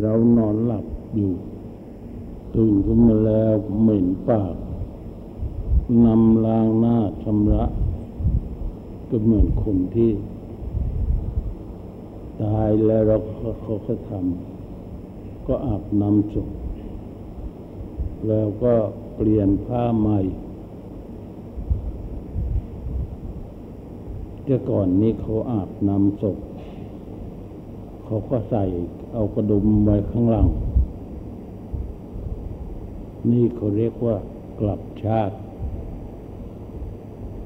เรานอนหลับอยู่ตื่นขึ้นมาแล้วเหม็นปากนำล้างหน้าชำระ ก็เหมือนคนที่ ตายแล้วเราเขาก็ทำก็อาบน้ำศพแล้วก็เปลี่ยนผ้าใหม่แต่ก่อนนี้เขาอาบน้ำศพเขาก็ใส่ เอากระดุมไว้ข้างหลัง นี่เขาเรียกว่ากลับชาติ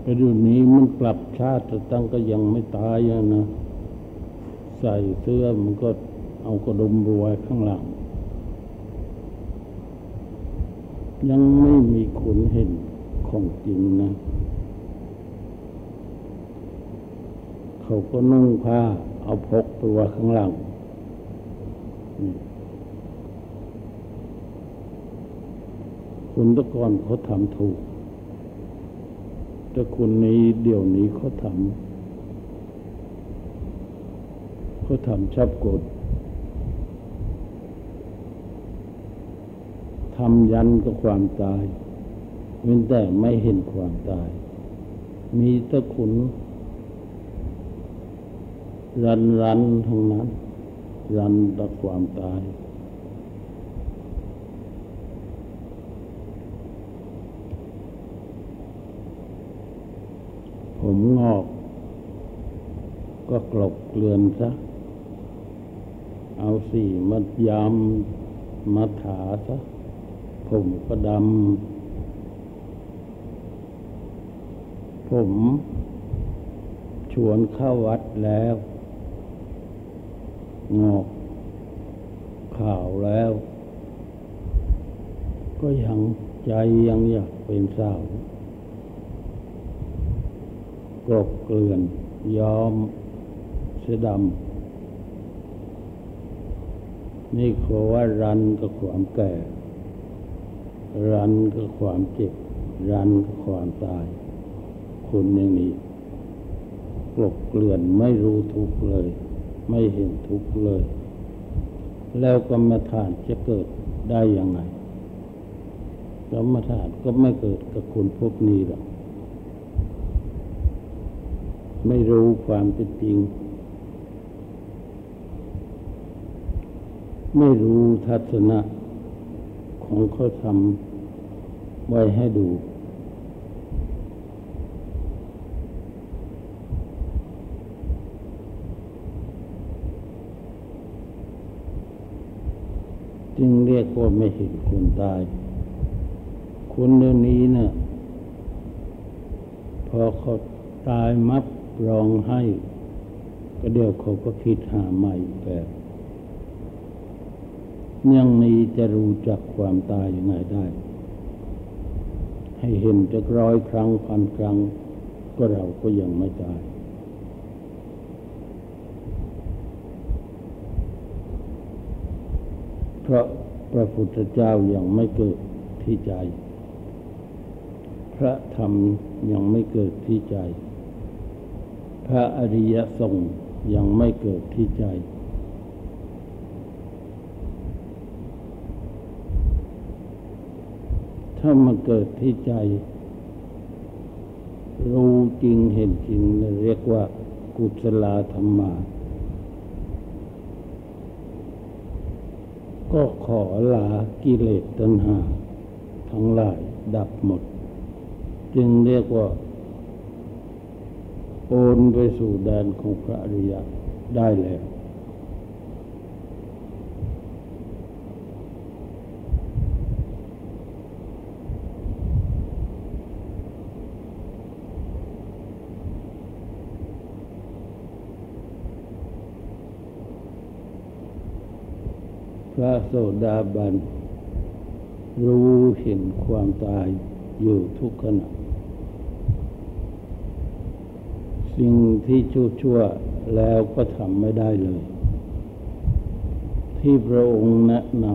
แต่ดูนี้มันกลับชาติต่ตั้งก็ยังไม่ตายนะ ใส่เสื้อมันก็เอากระดุมไว้ข้างหลัง ยังไม่มีคนเห็นของจริงนะ เขาก็นุ่งผ้าเอาพกตัวข้างหลัง คุณตะกอนเขาทำถูก แต่คนนี้เดี๋ยวนี้เขาทำเขาทำชับกดทำยันกับความตายเว้นแต่ไม่เห็นความตาย มีตะขุนรันรันทั้งนั้น รันต่อความตาย ผมงอก ก็กลบเกลือนซะ เอาสีมัดยำมาถาซะ ผมก็ดำ ผมชวนเข้าวัดแล้ว งอกข่าวแล้ว ก็ยังใจยังอยากเป็นสาวกรบเกลื่อนยอมเสดำนี่เขาว่ารันกับความแก่ รันกับความเจ็บ รันกับความตาย คนอย่างนี้กบเกลื่อนไม่รู้ทุกเลย ไม่เห็นทุกข์เลย แล้วกรรมฐานจะเกิดได้ยังไงกรรมฐานก็ไม่เกิดกับคนพวกนี้หรอกไม่รู้ความเป็นจริง ไม่รู้ทัศนะของเขาทำไว้ให้ดู จึงเรียกว่าไม่เห็นคนตาย คนเดี๋ยวนี้เนะ่ะพอเขาตายมับร้องให้ ก็เดี๋ยวเขาก็คิดหาใหม่แบบยังนี้จะรู้จักความตายยังไงได้ ให้เห็นจะร้อยครั้งพันครั้ง ก็เราก็ยังไม่ตาย เพราะพระพุทธเจ้ายังไม่เกิดที่ใจ พระธรรมยังไม่เกิดที่ใจ พระอริยสงฆ์ยังไม่เกิดที่ใจ ถ้ามาเกิดที่ใจ รู้จริงเห็นจริงเรียกว่ากุศลธรรมา ก็ขอลากิเลสตัณหา ทั้งหลายดับหมด จึงเรียกว่าโอนไปสู่แดนของพระอริยะได้แล้วพ ระโสดาบัน รู้เห็นความตายอยู่ทุกขณะ สิ่งที่ชั่วชั่วแล้วก็ทำไม่ได้เลย ที่พระองค์แนะน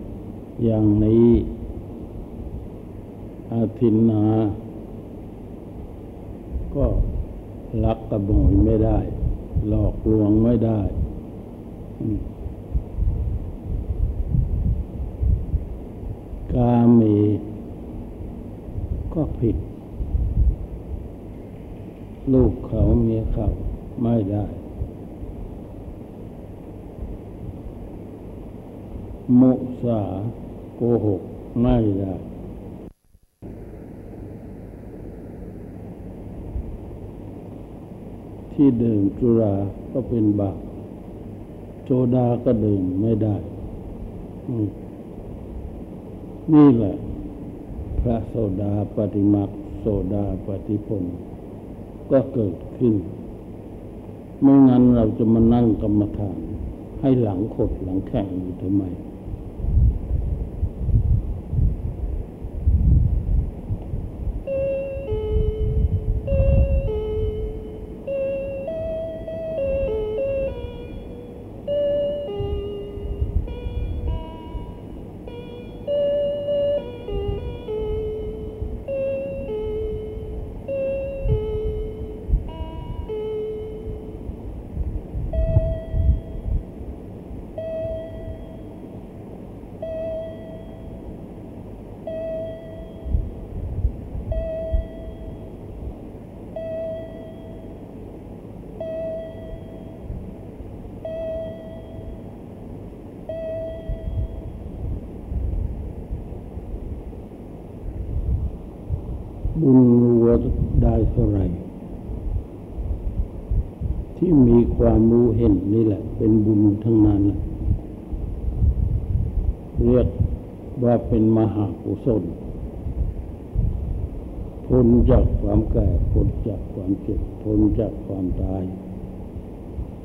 ำอย่างนี้อาทินนา ก็ลักกระโมยไม่ได้ หลอกลวงไม่ได้ามีก็ผิด ลูกเขาเมียเขาไม่ได้ มุสาโกหกไม่ได้ที่ดื่มจุราก็เป็นบาปโจดาก็ดื่มไม่ได้ นี่แหละ พระโสดาปฏิมาโสดาปฏิพลก็เกิดขึ้น ไม่งั้นเราจะมานั่งกรรมฐาน ให้หลังขดหลังแข็งอยู่ทำไม เป็นมหากุศลพ้นจากความแก่พ้นจากความเจ็บพ้นจากความตาย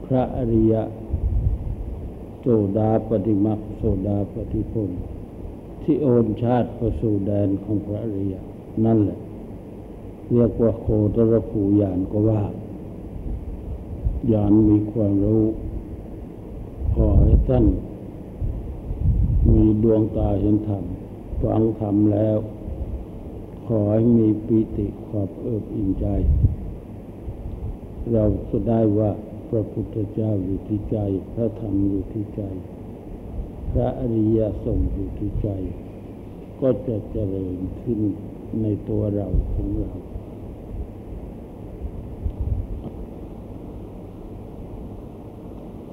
พระอริยะโจดาปฏิมักโสดาปฏิพลที่โอนชาติประสู่แดนของพระอริยะนั่นแหละ เรียกว่าโคตรภูยานก็ว่ายานมีความรู้ ขอให้ท่าน ดวงตาเห็นธรรมฟังธรรมแล้ว ขอให้มีปิติความเอิบอิ่มใจ เราจะได้ว่าพระพุทธเจ้าอยู่ที่ใจ พระธรรมอยู่ที่ใจ พระอริยสงฆ์อยู่ที่ใจ ก็จะเจริญขึ้นในตัวเราของเรา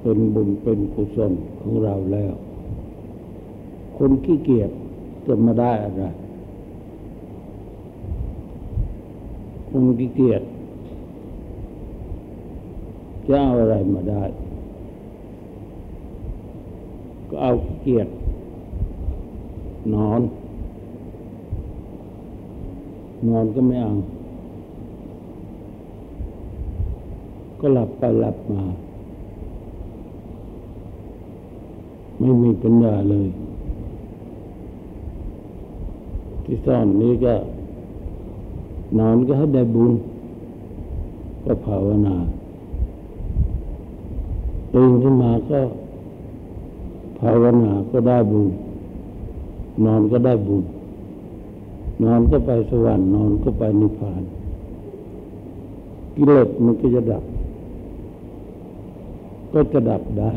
เป็นบุญเป็นกุศลของเราแล้ว คนขี้เกียจจะมาได้อะไรคนขี้เกียจจะเอาอะไรมาได้ ก็เอาขี้เกียจนอน นอนก็ไม่เอา ก็หลับไปหลับมา ไม่มีปัญญาเลย ที่ซ่อนนี้ก็ นอนก็ให้ได้บุญ ก็ภาวนาตื่นขึ้นมาก็ ภาวนาก็ได้บุญ นอนก็ได้บุญ นอนก็ไปสวรรค์นอนก็ไปนิพพาน กิเลสมันก็จะดับ ก็จะดับได้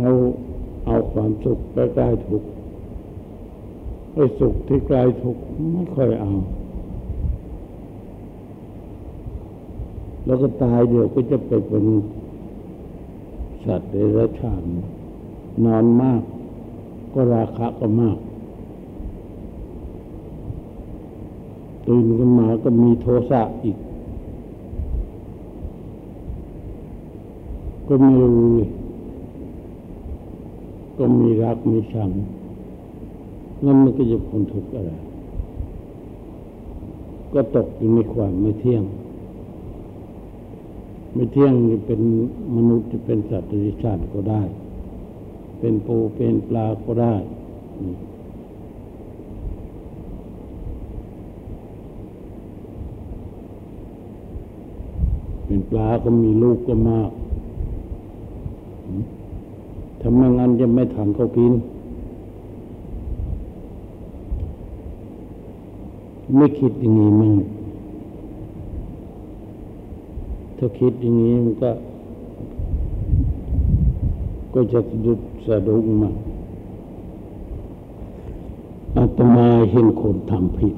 เอาเอาความ สุขใกล้ๆทุกข์ไอ้สุขที่ใกล้ทุกข์ไม่ค่อยเอา แล้วก็ตายเดี๋ยวก็จะไปเป็นสัตว์เดรัจฉานนอนมากก็ราคะก็มาก ตื่นขึ้นมาก็มีโทสะอีก ก็ไม่รู้ ก็มีรักมีชังแล้วมันก็จะพ้นทุกข์อะไร ก็ตกอยู่ในความไม่เที่ยง ไม่เที่ยงจะเป็นมนุษย์จะเป็นสัตว์ดิชาติก็ได้ เป็นปูเป็นปลาก็ได้เป็นปลาก็มีลูกก็มาก ถ้าไม่งั้นจะไม่ทานเขากิน ไม่คิดอย่างนี้มั้งถ้าคิดอย่างนี้มันก็ ก็จะดุดสะดุ้งมาอาตมาเห็นคนทำผิด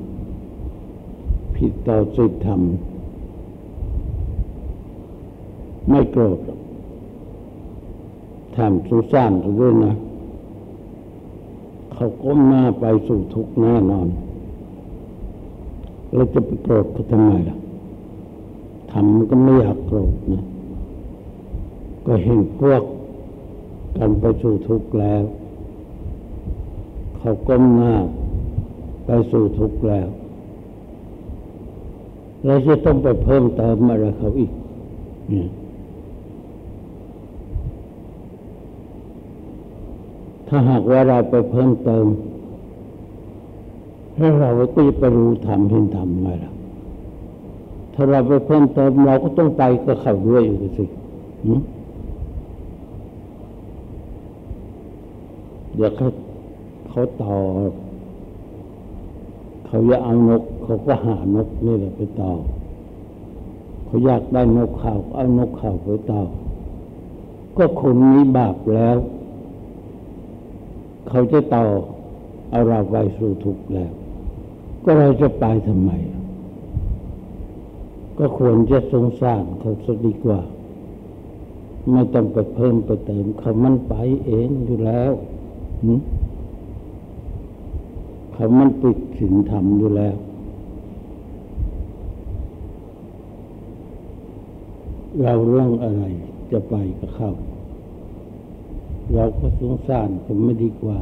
ผิดต่อศีลธรรมไม่โกรธหรอก ทำสุสานด้วยนะ เขาก้มหน้าไปสู่ทุกข์แน่นอน เราจะไปโกรธเขาทำไมล่ะทำมันก็ไม่อยากโกรธนะ ก็เห็นพวกกันไปสู่ทุกข์แล้ว เขาก้มหน้าไปสู่ทุกข์แล้วเราจะต้องไปเพิ่มเติมอะไรเขาอีกเนี่ย ถ้าหากว่าเราไปเพิ่มเติมแล้วเราก็จะไปรู้ธรรมเห็นธรรมไงล่ะถ้าเราไปเพิ่มเติมเราก็ต้องไปก็เข้าด้วยอยู่สิเดี๋ยวเขาเขาต่อเขาอยากเอานก เขาก็หานกนี่แหละไปต่อ เขาอยากได้นกขาวเอานกขาวไปต่อ ก็คนนี้บาปแล้ว เขาจะต่อเอาเราไปสู่ทุกข์แล้ว ก็เราจะไปทำไม ก็ควรจะสงสารเขาสักดีกว่า ไม่ต้องไปเพิ่มไปเติมเขามันไปเองอยู่แล้วเขามันปิดสินธรรมอยู่แล้ว เราเรื่องอะไรจะไปกับเขา เราก็สงสารเขาไม่ดีกว่า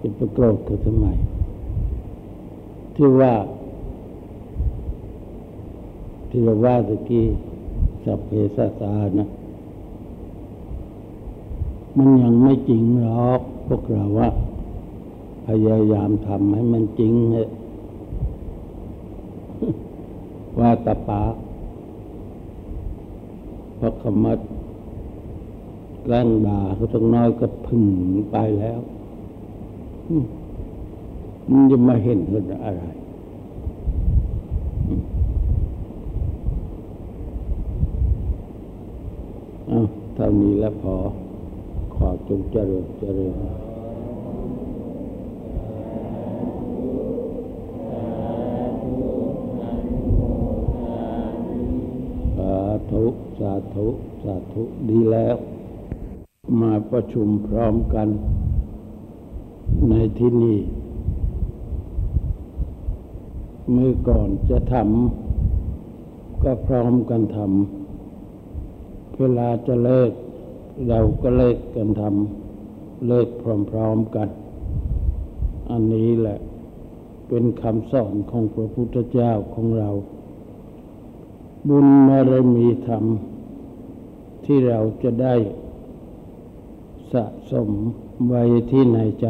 จะไปโกรธเขาทำไมที่ว่า ที่เราว่าตะกี้สัพเพสัตานะ มันยังไม่จริงหรอกพวกเราว่า พยายามทำให้มันจริงเถอะว่าตาปาพระขมัด แกล้งด่าเขาต้องน้อยก็พึ่งไปแล้วมันจะมาเห็นเห็นอะไรอ้าวเท่านี้แล้วพอ ขอจงเจริญเจริญสาธุ สาธุ สาธุ ดีแล้ว มาประชุมพร้อมกัน ในที่นี้เมื่อก่อนจะทำก็พร้อมกันทำเวลาจะเลิก เราก็เลิกกันทำเลิกพร้อมๆกัน อันนี้แหละเป็นคำสอนของพระพุทธเจ้าของเรา บุญบารมีธรรม ที่เราจะได้ สะสมไว้ที่ในใจ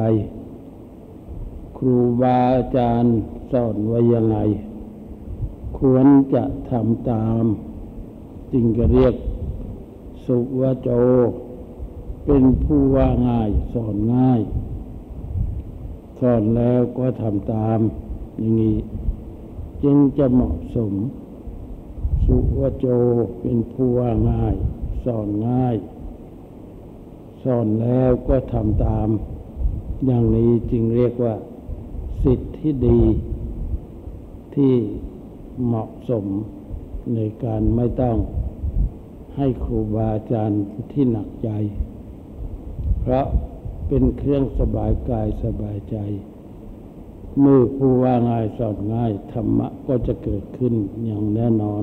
ครูบาอาจารย์สอนไว้ยังไง ควรจะทำตาม จึงจะเรียกสุวโจ เป็นผู้ว่าง่ายสอนง่าย สอนแล้วก็ทำตาม อย่างนี้จึงจะเหมาะสม สุวโจเป็นผู้ว่าง่าย สอนง่าย สอนแล้วก็ทำตาม อย่างนี้จึงเรียกว่า สิทธิที่ดี ที่เหมาะสมในการไม่ต้องให้ครูบาอาจารย์ที่หนักใจ เพราะเป็นเครื่องสบายกายสบายใจมือผู้ว่าง่ายสอนง่าย ธรรมะก็จะเกิดขึ้นอย่างแน่นอน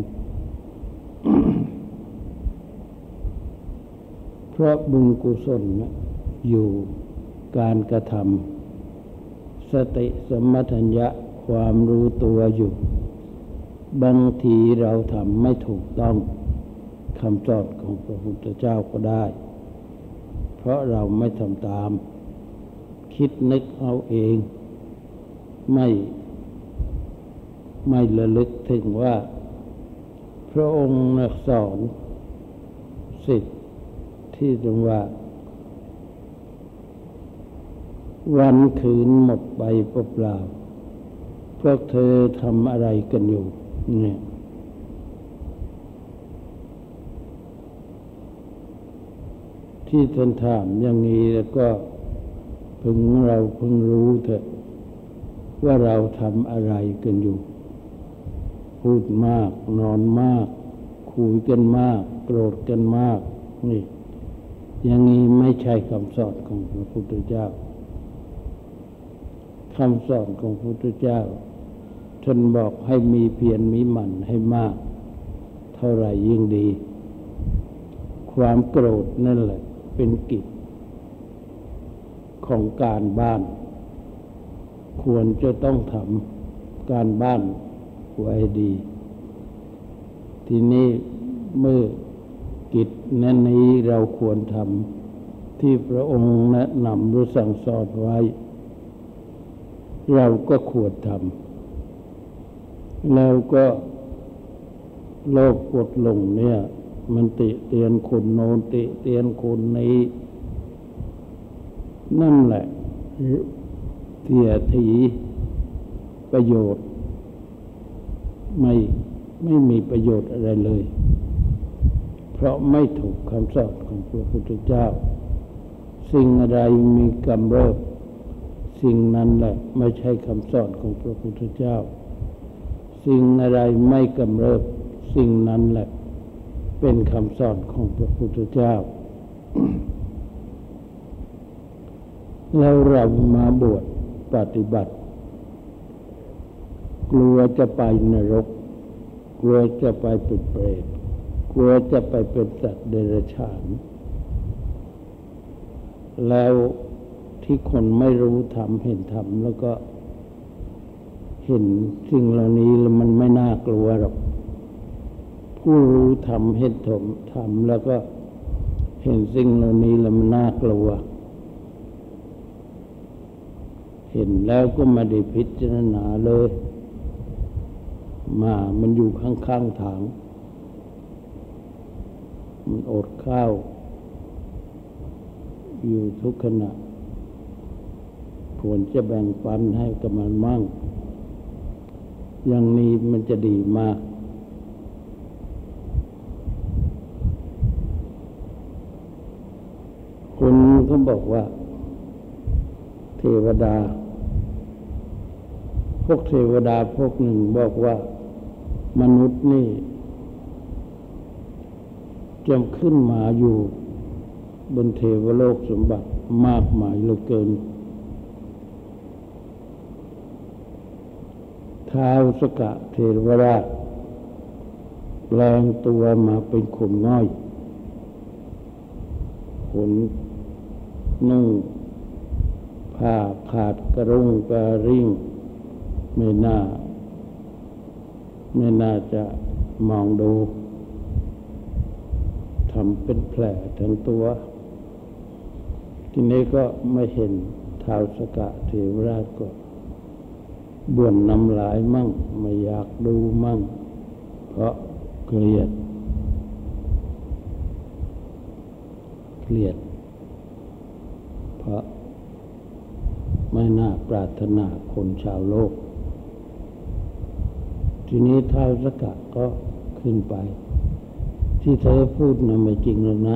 เพราะบุญกุศลอยู่การกระทำสติสมัทัญญะความรู้ตัวอยู่ บางทีเราทำไม่ถูกต้องคำสอนของพระพุทธเจ้าก็ได้ เพราะเราไม่ทำตาม คิดนึกเอาเอง ไม่ไม่ระลึกถึงว่า พระองค์สอนสิทธิ ที่ตรงว่า วันคืนหมดไปเปล่าพวกเธอทำอะไรกันอยู่ เนี่ยที่ท่านถามอย่างนี้แล้วก็พึงเราพึงรู้เถอะ ว่าเราทำอะไรกันอยู่ พูดมาก นอนมาก คุยกันมาก โกรธกันมาก นี่ อย่างนี้ไม่ใช่คำสอนของพระพุทธเจ้าคำสอนของพระพุทธเจ้าท่านบอกให้มีเพียรมีหมั่นให้มาก เท่าไรยิ่งดี ความโกรธนั่นแหละ เป็นกิจ ของการบ้าน ควรจะต้องทำการบ้านไว้ดี ทีนี้เมื่อ กิจนั้นนี้เราควรทำที่พระองค์แนะนำหรือสั่งสอนไว้ เราก็ควรทำแล้วก็โลกกดลงเนี่ย มันติเตียนคนโน้นติเตียนคนนี้ นั่นแหละเทียทีประโยชน์ ไม่ไม่มีประโยชน์อะไรเลย เพราะไม่ถูกคำสอนของพระพุทธเจ้า สิ่งอะไรมีกำเริบ สิ่งนั้นแหละไม่ใช่คำสอนของพระพุทธเจ้า สิ่งอะไรไม่กำเริบ สิ่งนั้นแหละ เป็นคำสอนของพระพุทธเจ้า แล้วเรามาบวชปฏิบัติ กลัวจะไปนรก กลัวจะไปเป็นเปรต กลัวจะไปเป็นสัตว์เดรัจฉาน แล้วที่คนไม่รู้ทำเห็นทำแล้วก็เห็นสิ่งเหล่านี้แล้วมันไม่น่ากลัวหรอก ผู้รู้ทำเห็นถมทำแล้วก็เห็นสิ่งเหล่านี้แล้วมันน่ากลัว เห็นแล้วก็มาได้พิจารณาเลย มามันอยู่ข้างๆทาง มันอดข้าว อยู่ทุกขณะควรจะแบ่งปันให้กับมันมั่ง อย่างนี้มันจะดีมากคนก็บอกว่า เทวดา พวกเทวดาพวกหนึ่งบอกว่า มนุษย์นี่ จำขึ้นมาอยู่บนเทวโลกสมบัติมากมายเหลือเกินท้าวสกะเทวราชแปลงตัวมาเป็นคนง่อยขนนุ่งผ้าขาดกระรุงกระริ่ง ไม่น่า ไม่น่าจะมองดู ทำเป็นแผลทั้งตัว ทีนี้ก็ไม่เห็นท้าวสกะเทวราชก็บ่นน้ำลายมั่ง ไม่อยากดูมั่ง เพราะเกลียด เกลียด เพราะไม่น่าปรารถนาคนชาวโลก ทีนี้ท้าวสกะก็ขึ้นไป ที่เธอพูดนะไม่จริงหรอกนะ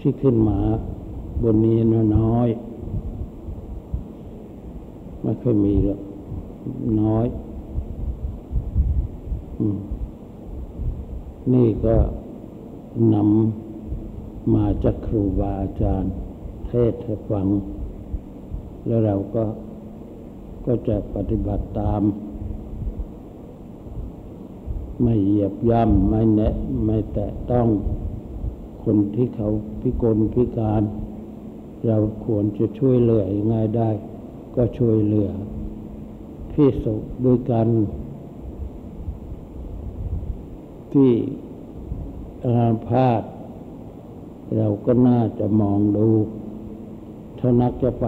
ที่ขึ้นมาบนนี้น้อย ไม่เคยมีหรอกน้อยอนี่ก็นำมาจากครูบาอาจารย์ เทศให้ฟัง แล้วเราก็ก็จะปฏิบัติตาม ไม่เหยียบย่ำไม่แนะไม่แตะต้องคนที่เขาพิกลพิการ เราควรจะช่วยเหลือยังไงได้ ก็ช่วยเหลือพิสุด้วยกัน ที่อาพาธเราก็น่าจะมองดูถ้านักจะไป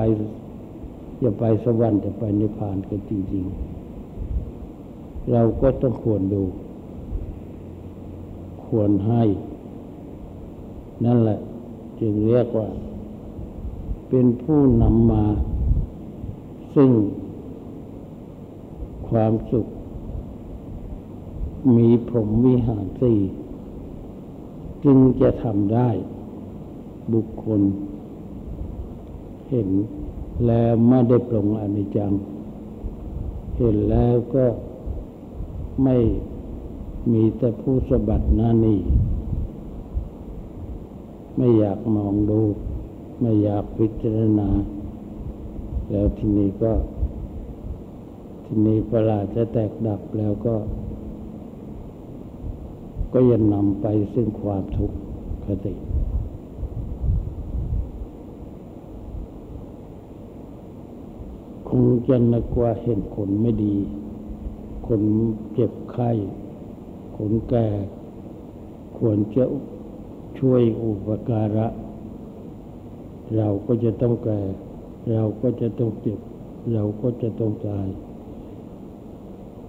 จะไปสวรรค์จะไปนิพพานกันจริง ๆ เราก็ต้องควรดู ควรให้ นั่นแหละ จึงเรียกว่า เป็นผู้นำมา ซึ่ง ความสุข มีพรหมวิหารสี่จึงจะทำได้ บุคคล เห็นแล้วไม่ได้ปรงอนิจจัง เห็นแล้วก็ไม่ มีแต่ผู้สบัดหน้านี่ ไม่อยากมองดู ไม่อยากพิจารณา แล้วทีนี้ก็ ทีนี้ประหลาดจะแตกดับแล้วก็ ก็ยังนำไปซึ่งความทุกข์คติคงจะนึกว่าเห็นคนไม่ดี คนเจ็บไข้ คนแก่ ควรจะช่วยอุปการะ เราก็จะต้องแก่ เราก็จะต้องเจ็บ เราก็จะต้องตาย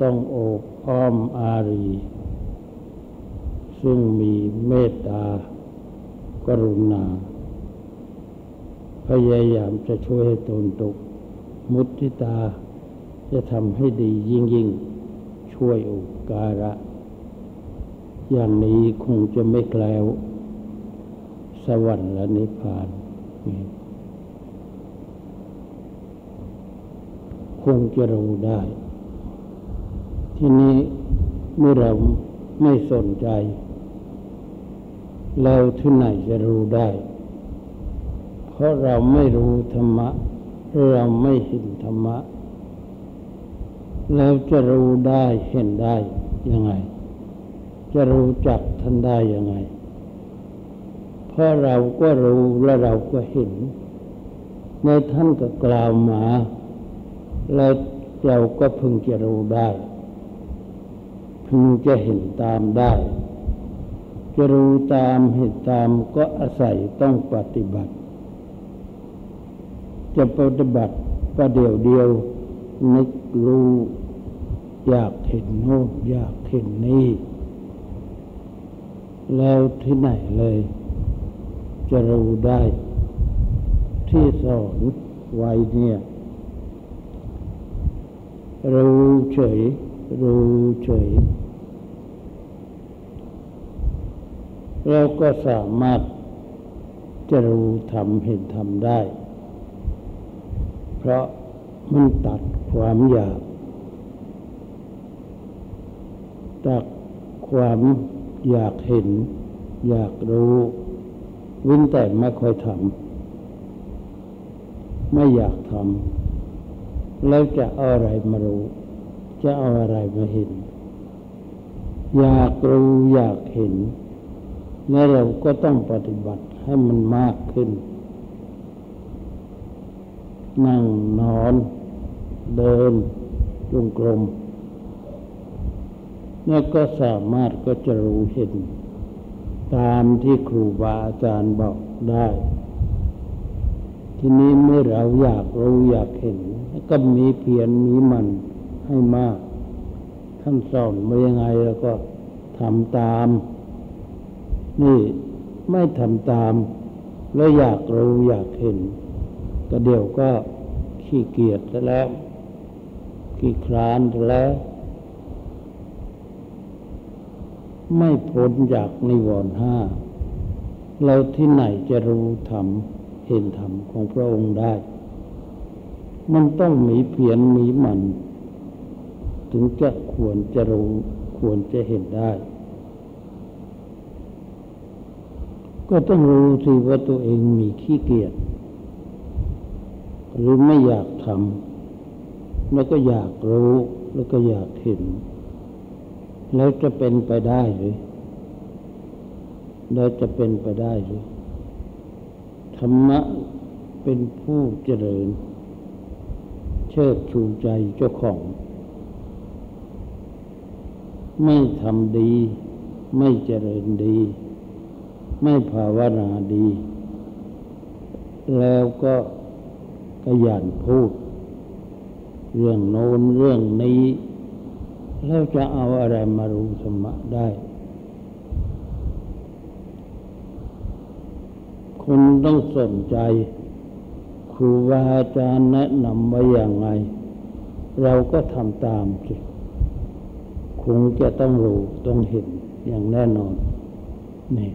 ต้องโอบอ้อมอารี ซึ่งมีเมตตากรุณา พยายามจะช่วยให้ตนตก มุติตาจะทำให้ดียิ่งยิ่งช่วยอุปการะ อย่างนี้คงจะไม่แกล้ว สวรรค์และนิพพาน คงจะรู้ได้ ที่นี้เมื่อเราไม่สนใจ แล้วที่ไหนจะรู้ได้ เพราะเราไม่รู้ธรรมะ เราไม่เห็นธรรมะ แล้วจะรู้ได้เห็นได้ยังไง จะรู้จักท่านได้ยังไง เพราะเราก็รู้และเราก็เห็น ในท่านก็กล่าวมาแล้วเราก็พึงจะรู้ได้ พึงจะเห็นตามได้ จะรู้ตามเห็นตามก็อาศัยต้องปฏิบัติ จะปฏิบัติประเดี๋ยวเดียวนึกรู้อยากเห็นโน้นอยากเห็นนี่ แล้วที่ไหนเลย จะรู้ได้ ที่สอนไว้เนี่ยรู้เฉย รู้เฉย เราก็สามารถจะรู้ทำเห็นทำได้ เพราะมันตัดความอยากตัดความ อยากเห็น อยากรู้ วินแต่ไม่ค่อยทำไม่อยากทำแล้วจะเอาอะไรมารู้ จะเอาอะไรมาเห็น อยากรู้อยากเห็นแล้วเราก็ต้องปฏิบัติให้มันมากขึ้น นั่งนอน เดินจงกรม แล้วก็สามารถก็จะรู้เห็น ตามที่ครูบาอาจารย์บอกได้ ทีนี้เมื่อเราอยากรู้อยากเห็น ก็มีเพียรมีมันให้มากท่านสอนมายังไงแล้วก็ทำตาม นี่ไม่ทำตาม แล้วอยากรู้อยากเห็น ก็เดี๋ยวก็ขี้เกียจแล้ว ขี้คลานแล้ว ไม่พ้นจากนิวรณ์ห้าเราที่ไหนจะรู้ธรรมเห็นธรรมของพระองค์ได้ มันต้องมีเพียรมีมัน ถึงจะควรจะรู้ควรจะเห็นได้ ก็ต้องรู้สิว่าตัวเองมีขี้เกียจหรือไม่อยากทำแล้วก็อยากรู้แล้วก็อยากเห็น แล้วจะเป็นไปได้หรือแล้วจะเป็นไปได้หรือธรรมะเป็นผู้เจริญ เชิดชูใจเจ้าของ ไม่ทำดี ไม่เจริญดี ไม่ภาวนาดี แล้วก็ขยันพูด เรื่องโน้นเรื่องนี้ แล้วจะเอาอะไรมารู้ธรรมะได้ คุณต้องสนใจ ครูบาอาจารย์แนะนำไว้อย่างไรเราก็ทำตามสิคงจะต้องรู้ต้องเห็นอย่างแน่นอนนี่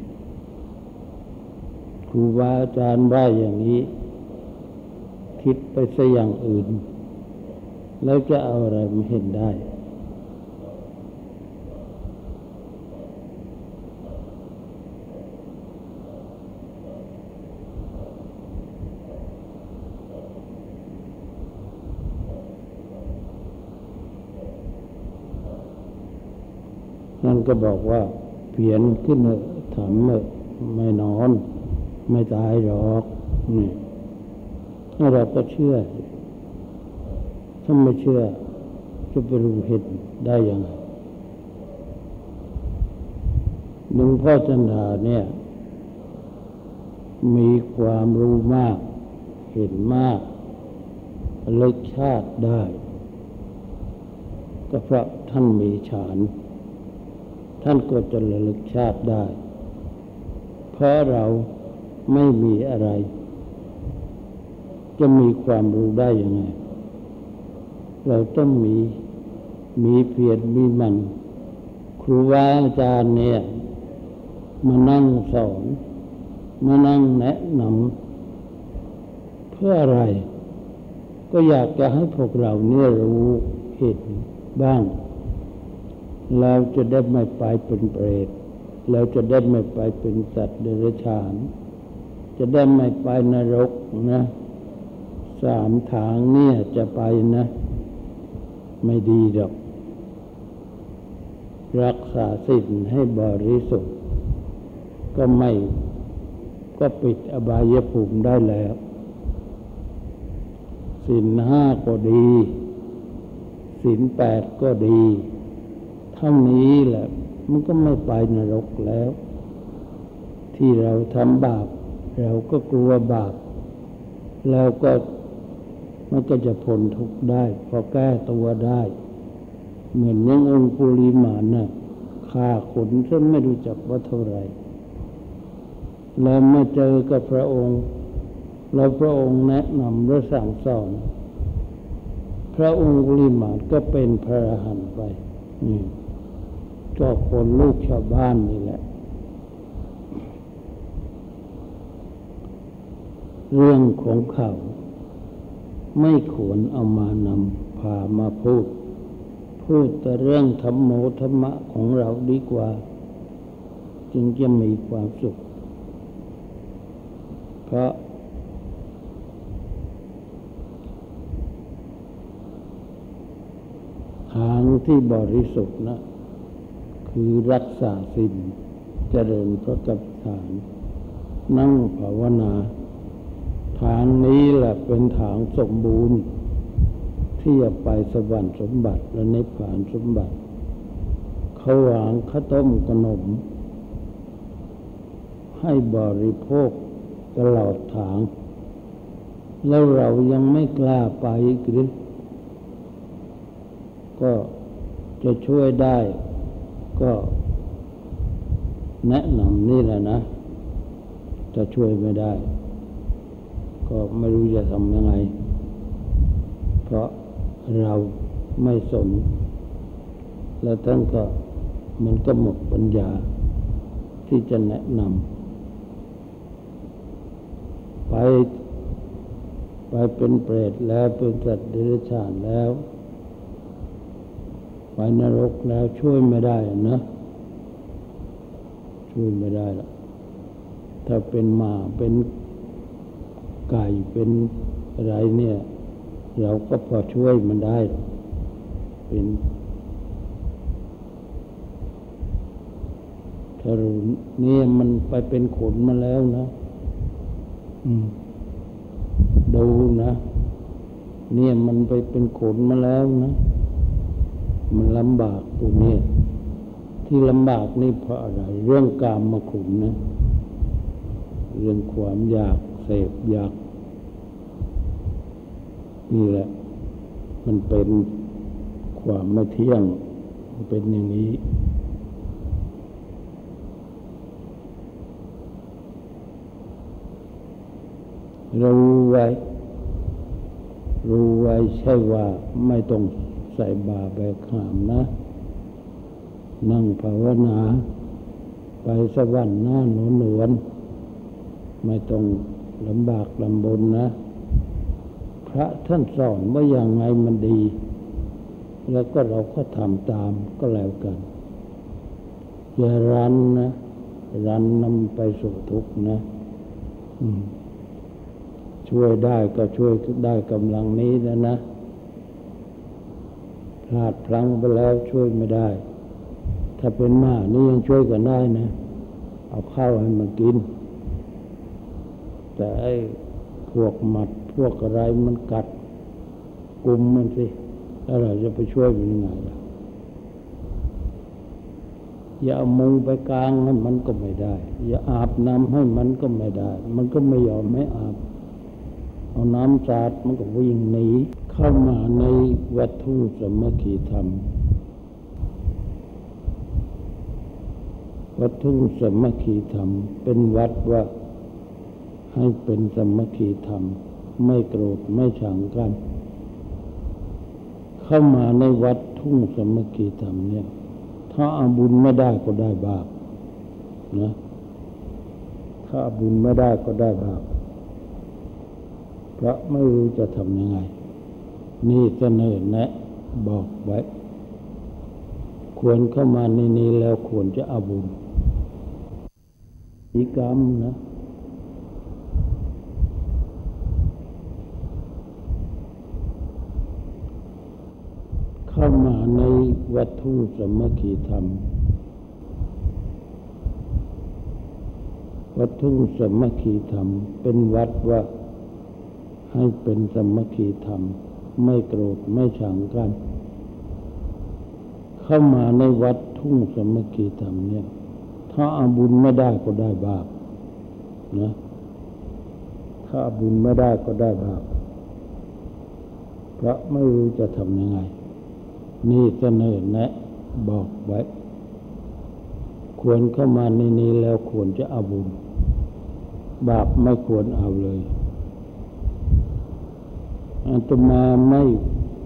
ครูบาอาจารย์ว่าอย่างนี้ คิดไปซะอย่างอื่น แล้วจะเอาอะไรมาเห็นได้ ก็บอกว่าเพียนขึ้นถามไม่นอน ไม่ตายหรอกนี่ถ้าเราก็เชื่อ ถ้าไม่เชื่อ จะไปรู้เห็นได้ยังไงหลวงพ่อจันดาเนี่ย มีความรู้มาก เห็นมากเลิกชาติได้ ก็เพราะท่านมีฌาน ท่านก็จะระลึกชาติได้ เพราะเราไม่มีอะไร จะมีความรู้ได้ยังไง เราต้องมีมีเพียรมีมัน ครูบาอาจารย์เนี่ย มานั่งสอน มานั่งแนะนำเพื่ออะไร ก็อยากจะให้พวกเราเนี่ยรู้เห็นบ้าง เราจะได้ไม่ไปเป็นเปรตเราจะได้ไม่ไปเป็นสัตว์เดรัจฉาน จะได้ไม่ไปนรกนะสามทางเนี่ยจะไปนะ ไม่ดีหรอก รักษาสิ่งให้บริสุทธิ์ก็ไม่ก็ปิดอบายภูมิได้แล้วสินห้าก็ดีสินแปดก็ดี เท่านี้แหละ มันก็ไม่ไปนรกแล้ว ที่เราทำบาปเราก็กลัวบาปแล้วก็มันก็จะพ้นทุกข์ได้ พอแก้ตัวได้ เหมือนยังองค์ปุริมานะ่ะฆ่าขนจนไม่รู้จักว่าเท่าไรแล้วมาเจอกับพระองค์ แล้วพระองค์แนะนำและสั่งสอน พระองค์กุลิมานก็เป็นพระอรหันต์ไปนี่ ก็คนลูกชาวบ้านนี่แหละ เรื่องของเขา ไม่ควรเอามานำพามาพูด พูดแต่เรื่องธรรมโมธรรมะของเราดีกว่า จึงจะมีความสุข เพราะทางที่บริสุทธิ์นะ คือรักษาสิ่งเจริญพระกับฐาน นั่งภาวนา ทางนี้แหละเป็นทางสมบูรณ์ ที่จะไปสวรรค์สมบัติและนิพพานสมบัติเขาวางข้าต้มขนม ให้บริโภคตลอดทาง แล้วเรายังไม่กล้าไปกหรือก็จะช่วยได้ ก็แนะนำนี่แหละนะจะช่วยไม่ได้ ก็ไม่รู้จะทำยังไง เพราะเราไม่สน แล้วท่านก็มันก็หมดปัญญาที่จะแนะนำไปไปเป็นเปรตแล้วเป็นสัตว์เดรัจฉานแล้ว ไปนรกแล้วช่วยไม่ได้นะ ช่วยไม่ได้ละถ้าเป็นหมาเป็นไก่เป็นอะไรเนี่ย เราก็พอช่วยมันได้ เป็นถ้ารู้เนี่ยมันไปเป็นขนมาแล้วนะดูนะ เนี่ยมันไปเป็นขนมาแล้วนะ มันลำบากตัวนี้ที่ลำบากนี่เพราะอะไร เรื่องกามมาขุนนะ เรื่องความอยากเสพอยากนี่แหละ มันเป็นความไม่เที่ยงมันเป็นอย่างนี้รู้ไว้ รู้ไว้ใช่ว่าไม่ต้อง ใส่บาแบกหามนะ นั่งภาวนา ไปสวรรค์หน้าหนวนหนวน ไม่ต้องลำบากลำบนนะ พระท่านสอนว่าอย่างไงมันดี แล้วก็เราก็ทำตามก็แล้วกัน อย่ารันนะรันนำไปสู่ทุกข์นะช่วยได้ก็ช่วยได้กำลังนี้แล้วนะ พลาดพลั้งไปแล้วช่วยไม่ได้ ถ้าเป็นหมานี่ยังช่วยกันได้นะ เอาข้าวให้มันกิน แต่ไอ้พวกหมัดพวกอะไรมันกัดกลุ่มมันสิแล้วเราจะไปช่วยมันยังไงล่ะอย่าเอามุงไปกลางให้มันก็ไม่ได้ อย่าอาบน้ำให้มันก็ไม่ได้ มันก็ไม่ยอมไม่อาบ เอาน้ำสาดมันก็วิ่งหนี เข้ามาในวัตถุสมคีธรรม วัตถุสมคีธรรม เป็นวัดว่าให้เป็นสมคีธรรม ไม่โกรธไม่ฉังกัน เข้ามาในวัดทุ่งสมคีธรรมเนี่ย ถ้าอาบุญไม่ได้ก็ได้บาปนะถ้าบุญไม่ได้ก็ได้บาปพระไม่รู้จะทำยังไง นี่เสนอแนะ บอกไว้ ควรเข้ามาในนี้แล้วควรจะอาบุญอีกรรมนะเข้ามาในวัตถุสมคีธรรม วัตถุสมคีธรรม เป็นวัดว่าให้เป็นสมคีธรรม ไม่โกรธไม่ฉังกัน เข้ามาในวัดทุ่งสมัคคีธรรมเนี่ย ถ้าอาบุญไม่ได้ก็ได้บาปนะถ้าบุญไม่ได้ก็ได้บาปพระไม่รู้จะทำยังไง นี่เสนอแนะ บอกไว้ ควรเข้ามาในนี้แล้วควรจะอาบุญ บาปไม่ควรเอาเลย อาตมาไม่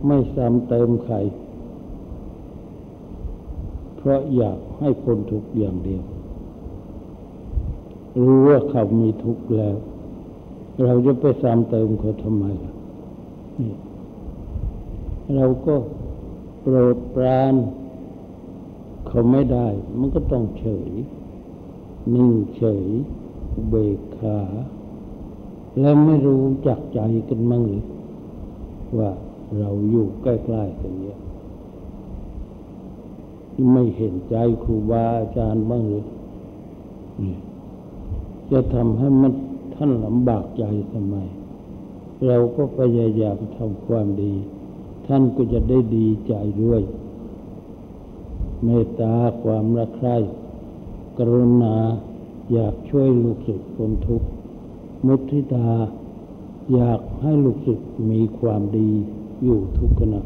ไม่ซ้ำเติมใคร เพราะอยากให้คนทุกอย่างเดียว รู้ว่าเขามีทุกข์แล้ว เราจะไปซ้ำเติมเขาทำไมเราก็โปรดปรานเขาไม่ได้ มันก็ต้องเฉย นิ่งเฉย เบกขา แล้วไม่รู้จักใจกันมั่งหรือ ว่าเราอยู่ใกล้ๆกันเนี้ยไม่เห็นใจครูบาอาจารย์บ้างหรือจะทำให้มันท่านลำบากใจทำไม เราก็พยายามทำความดี ท่านก็จะได้ดีใจด้วย เมตตาความรักใคร่กรุณาอยากช่วยลูกศิษย์คนทุกข์มุทิตา อยากให้ลูกศิษย์มีความดีอยู่ทุกขณะ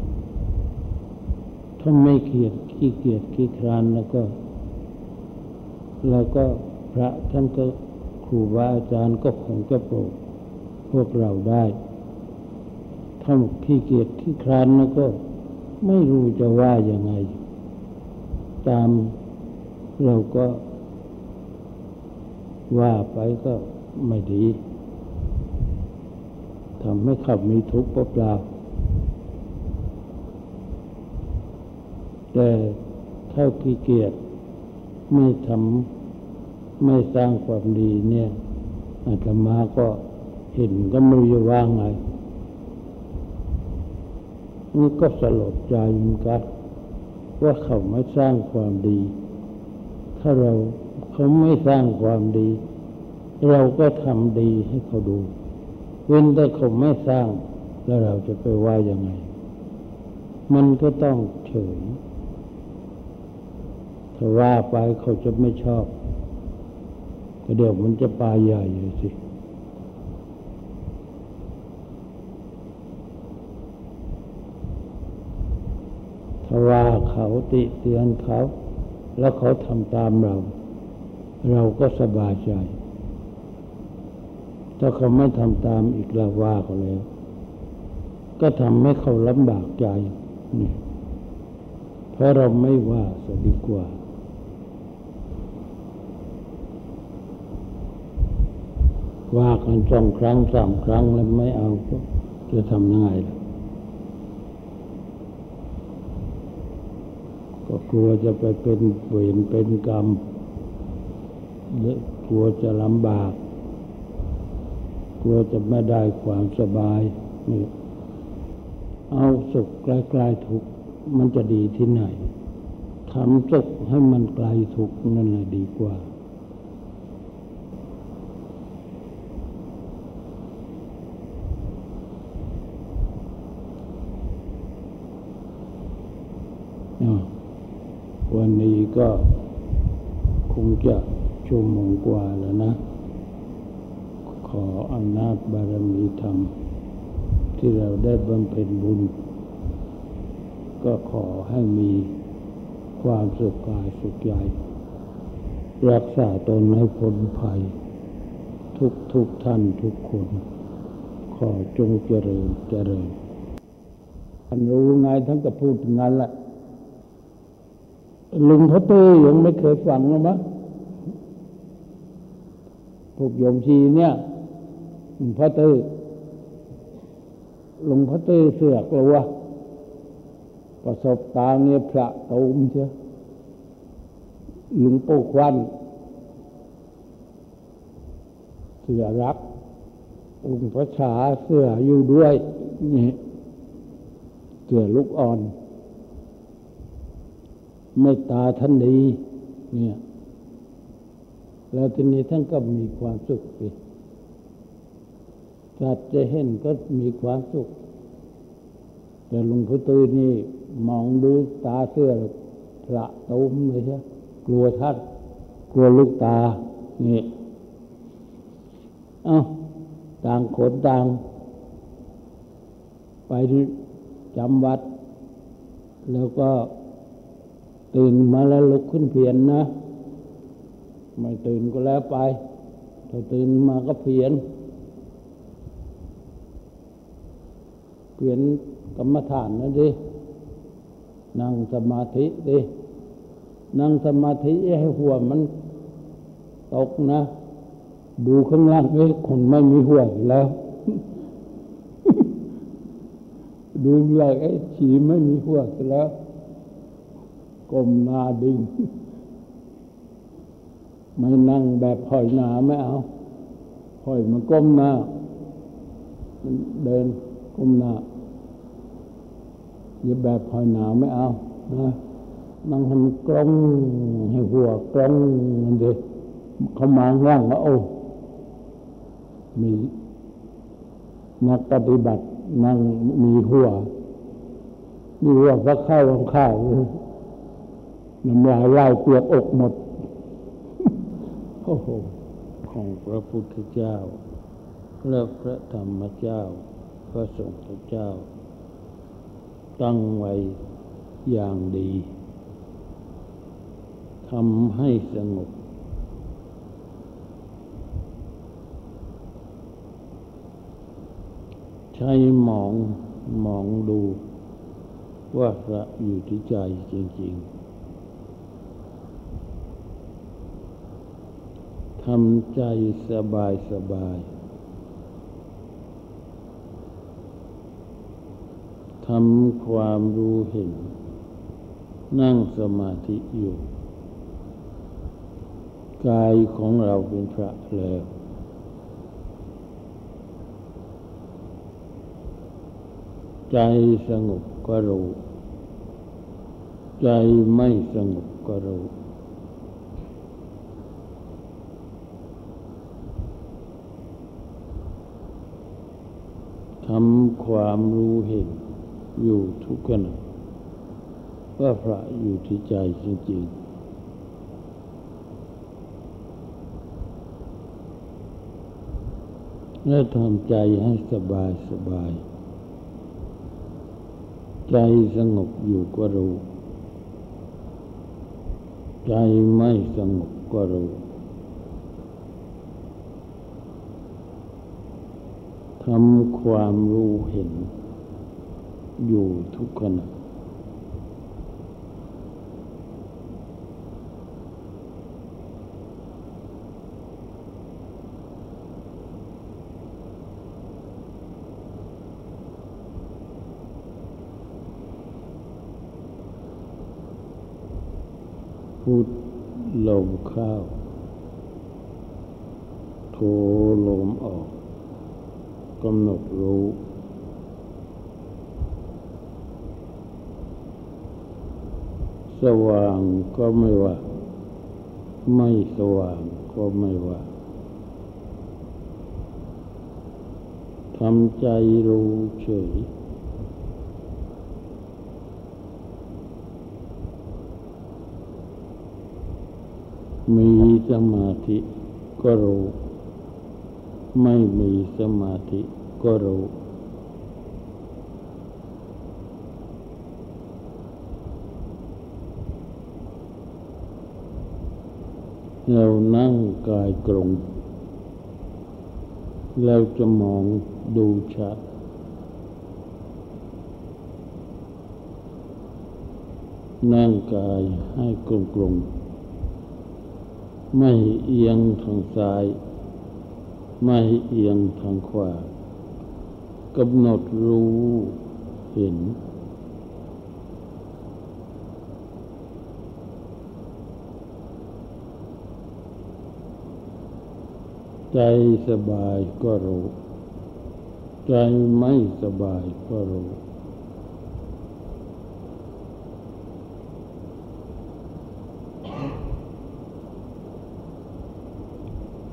ถ้าไม่เกียดขี้เกียจขี้ครานแล้วก็ แล้วก็พระท่านก็ครูบาอาจารย์ก็คงจะโปรดพวกเราได้ถ้าขี้เกียจขี้ครานแล้วก็ ไม่รู้จะว่ายังไง ตามเราก็ว่าไปก็ไม่ดี ทำให้เขามีทุกข์เปล่าแต่ถ้าขี้เกียจไม่ทำไม่สร้างความดีเนี่ยอาตมาก็เห็นก็ไม่รู้ว่าไงนี่ก็สลดใจเหมือนกันว่าเขาไม่สร้างความดี ถ้าเราเขาไม่สร้างความดี เราก็ทำดีให้เขาดู เว้นแต่เขาไม่สร้าง แล้วเราจะไปว่ายังไง มันก็ต้องเฉยถ้าว่าไปเขาจะไม่ชอบก็เดี๋ยวมันจะปลาใหญ่เลยสิถ้าว่าเขาติเตียนเขา แล้วเขาทำตามเรา เราก็สบายใจ ถ้าเขาไม่ทำตามอีกแล้วว่าเขาแล้ว ก็ทำให้เขาลำบากใจเพราะเราไม่ว่าสดีกว่า ว่ากันสองครั้งสามครั้งแล้วไม่เอาก็จะทำยังไงล่ะก็กลัวจะไปเป็นเวรเป็นกรรมหรือกลัวจะลำบาก กลัวจะไม่ได้ความสบายนี่เอาสุขใกล้ๆทุกมันจะดีที่ไหนทำสุขให้มันไกลทุกนั่นแหละดีกว่า วันนี้ก็คงจะชั่วโมงกว่าแล้วนะ ออำนาจบารมีธรรม ที่เราได้บำเพ็ญบุญ ก็ขอให้มีความสุขกายสุขใจรักษาตนให้พ้นภัย ทุกทุกท่านทุกคน ขอจงเจริญเจริญท่านรู้ไงท่านก็พูดงั้นแหละลุงพ่อตื้อยังไม่เคยฟังหรอมั้งพวกโยมชีเนี่ย หลุงพ่อตื้อลุงพ่อตื้อเสือกลัวประสบตาเนี่ยพระตูมเชียหลุงปู่ควันเสือรักหลุงพระชาเสืออยู่ด้วย นี่เสือลูกอ่อนไม่ตาท่านดี เนี่ย แล้วทีนี้ท่านก็มีความสุขสิ สัตว์จะเห็นก็มีความสุข แต่ลุงพุตือนี่มองดูตาเสื้อพระตุ้มเลยใช่กลัวท่านกลัวลูกตา นี่ เอา้าต่างคนต่าง ไปจำวัด แล้วก็ตื่นมาแล้วลุกขึ้นเพียนนะ ไม่ตื่นก็แล้วไป ถ้าตื่นมาก็เพียน เปลี่ยนกรรมฐานนะดินั่งสมาธิดินั่งสมาธิให้หัวมันตกนะ ดูข้างล่างเอ้คนไม่มีหัวแล้ว ดูเลยไอ้ฉีไม่มีหัวแล้วก้มหน้าดิ่งไม่นั่งแบบหอยหนาไม่เอาหอยมันก้มหน้ามันเดิน ก้มหน้าอย่าแบบหอยหนาวไม่เอานะนั่งให้มันกลงให้หัวกลองมันเด็เขามาง่างแล้วโอ้มีนักปฏิบัตินั่งมีหัวมีหัวก็เข้าข้าวน้ำลายไหลเปียกอกหมดโอ้โหของพระพุทธเจ้าและพระธรรมเจ้า ระสงฆ์เจ้า ตั้งไว้อย่างดีทำให้สงบ ใช้มองมองดูว่าพระอยู่ที่ใจจริง ๆทำใจสบายสบาย ทำความรู้เห็น นั่งสมาธิอยู่ กายของเราเป็นพระแล้วใจสงบก็รู้ใจไม่สงบก็รู้ทำความรู้เห็น อยู่ทุกขณะว่าพระอยู่ที่ใจจริงๆและทำใจให้สบายสบาย ใจสงบอยู่ก็รู้ ใจไม่สงบก็รู้ทำความรู้เห็น อยู่ทุกขณะพูดลมเข้า โทลมออก กำหนดรู้ สว่างก็ไม่ว่า ไม่สว่างก็ไม่ว่าทำใจรู้เฉยมีสมาธิก็รู้ ไม่มีสมาธิก็รู้ เรานั่งกายกรง เราจะมองดูชัด นั่งกายให้กลมกลมไม่เอียงทางซ้าย ไม่เอียงทางขวากำหนดรู้เห็น ใจสบายก็รู้ ใจไม่สบายก็รู้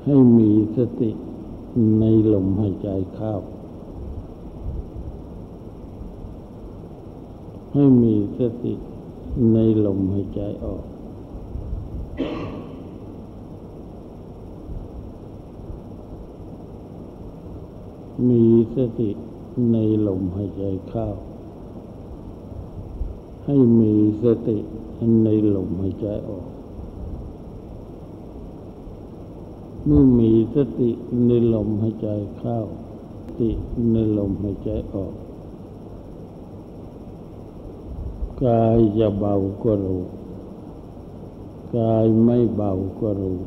ให้มีสติในลมหายใจเข้า ให้มีสติในลมหายใจออก มีสติในลมหายใจเข้า ให้มีสติในลมหายใจออก เมื่อมีสติในลมหายใจเข้า สติในลมหายใจออก กายจะเบาก็รู้ กายไม่เบาก็รู้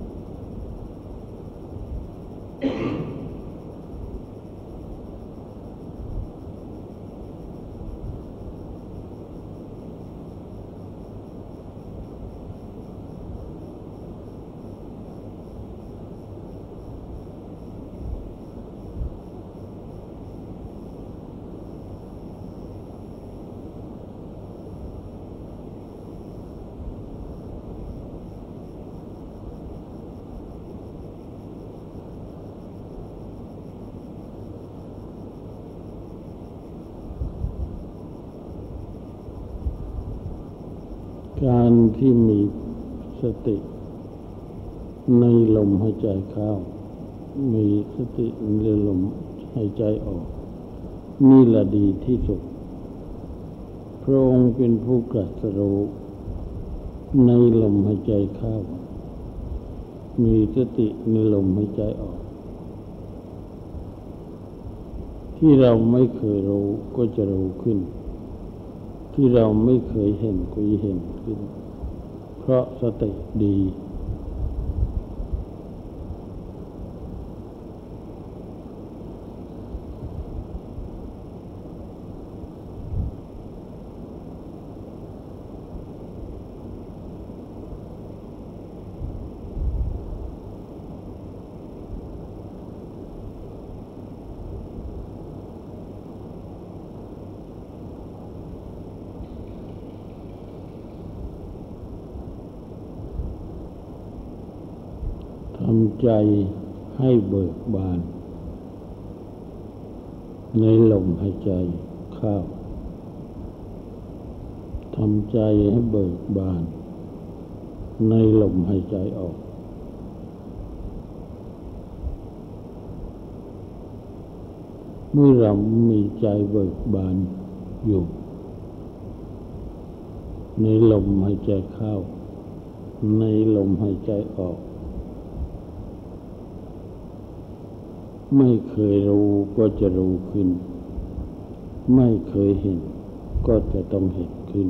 การที่มีสติในลมหายใจเข้า มีสติในลมหายใจออก นี่ละดีที่สุด พระองค์เป็นผู้กรัสรู้ในลมหายใจเข้า มีสติในลมหายใจออก ที่เราไม่เคยรู้ก็จะรู้ขึ้น ที่เราไม่เคยเห็นคุยเห็นขึ้น เพราะสติดี ทำ ใจให้เบิกบาน ในลมหายใจเข้าทำใจให้เบิกบาน ในลมหายใจออก เมื่อเรามีใจเบิกบานอยู่ ในลมหายใจเข้า ในลมหายใจออก ไม่เคยรู้ก็จะรู้ขึ้น ไม่เคยเห็น ก็จะต้องเห็นขึ้น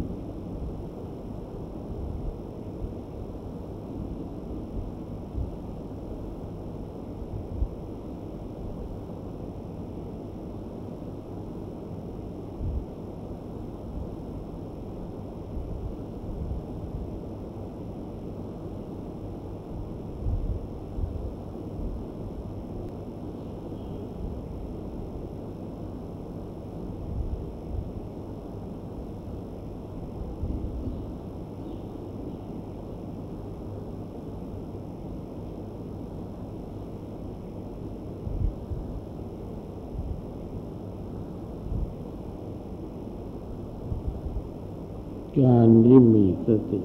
ก การที่มีสติ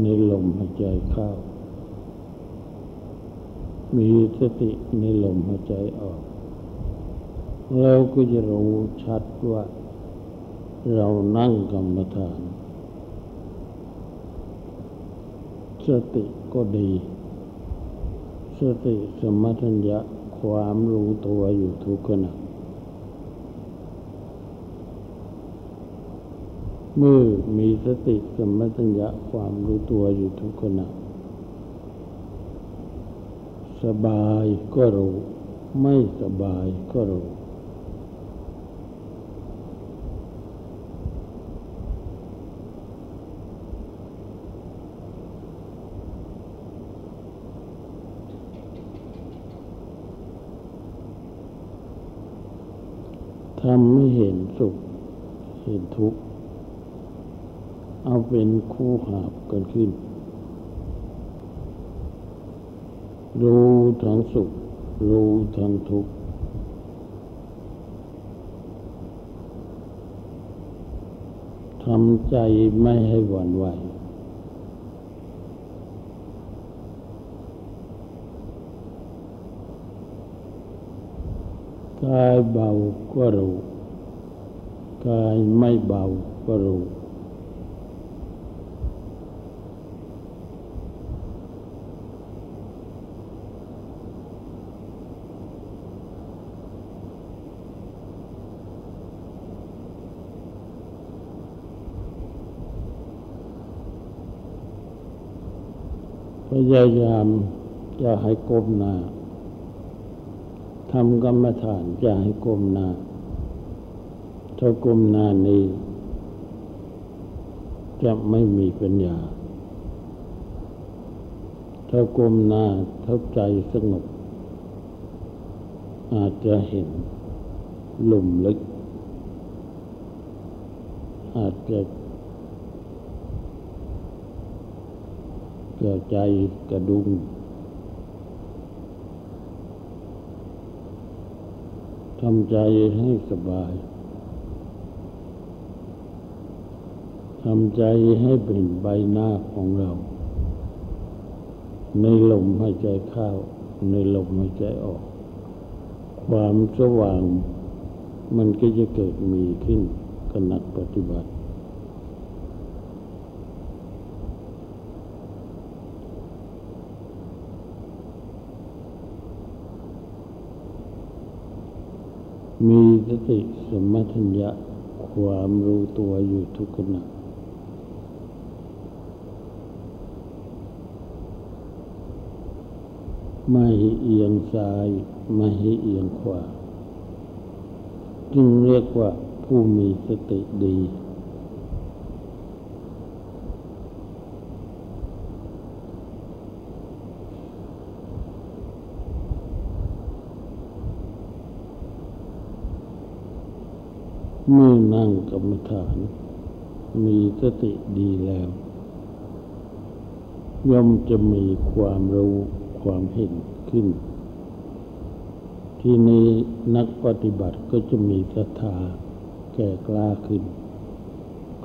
ในลมหายใจเข้า มี สติในลมหายใจออก เราก็จะรู้ชัดว่า เรานั่งกรรมฐาน สติก็ดี สติสมัชัญญะความรู้ตัวอยู่ทุกขณะเมื่อมีสติสมัชัญญะความรู้ตัวอยู่ทุกขณะ สบายก็รู้ ไม่สบายก็รู้ทำไม่เห็นสุข เห็นทุกข์ เอาเป็นคู่หาบกันขึ้น รู้ทั้งสุข รู้ทั้งทุกข์ทำใจไม่ให้หวั่นไหว กายเบาก็รู้ กายไม่เบาก็รู้พ ยายามจะให้ก้มหน้าทำกรรมฐานจะให้ก้มหน้าถ้าก้มหน้านี้ จะไม่มีปัญญา ถ้าก้มหน้าเท่าใจสงบ อาจจะเห็นหลุมลึก อาจจะ เกิดใจกระดุงทำใจให้สบาย ทำใจให้เป็นใบหน้าของเรา ในลมหายใจเข้า ในลมหายใจออก ความสว่างมันก็จะเกิดมีขึ้นกับนักปฏิบัติ มีสติสมัชัญญะความรู้ตัวอยู่ทุกขณะไม่เอียงซ้ายไม่เอียงขวา จึงเรียกว่าผู้มีสติดี เมื่อนั่งกรรมฐาน มีสติดีแล้ว ย่อมจะมีความรู้ความเห็นขึ้น ที่นี้นักปฏิบัติก็จะมีศรัทธาแก่กล้าขึ้น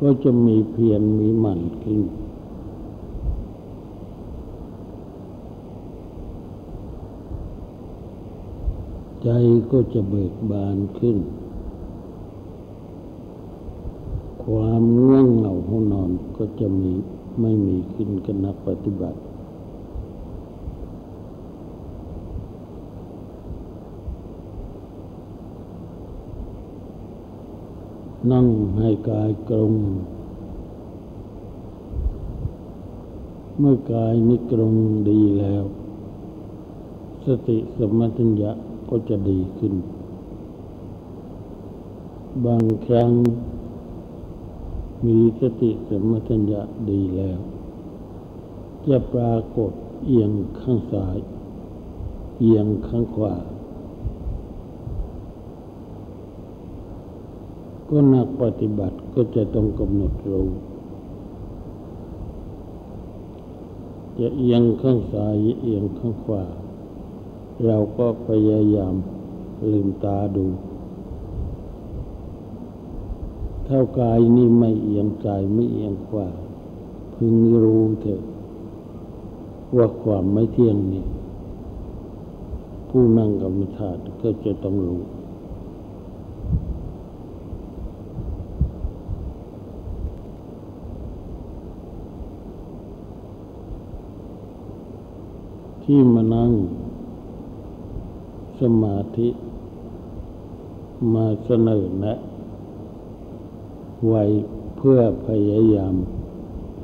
ก็จะมีเพียรมีหมั่นขึ้น ใจก็จะเบิกบานขึ้น ความง่วงเหงาห้องนอนก็จะมีไม่มีขึ้นกับนักปฏิบัติ นั่งให้กายกรง เมื่อกายนิกรงดีแล้ว สติสมัชัญญะก็จะดีขึ้น บางครั้ง มีสติสมัชัญญะดีแล้ว จะปรากฏเอียงข้างซ้าย เอียงข้างขวา ก็นักปฏิบัติก็จะต้องกำหนดรู้จะเอียงข้างซ้ายเอียงข้างขวา เราก็พยายามลืมตาดู ถเท่ากายนี่ไม่เอียงกายไม่เอียงขวาพึงรู้เถอะ ว่าความไม่เที่ยงนี่ผู้นั่งกรรมฐานก็จะต้องรู้ที่มานั่ง สมาธิ มาเสนอแนะ ไว้เพื่อพยายาม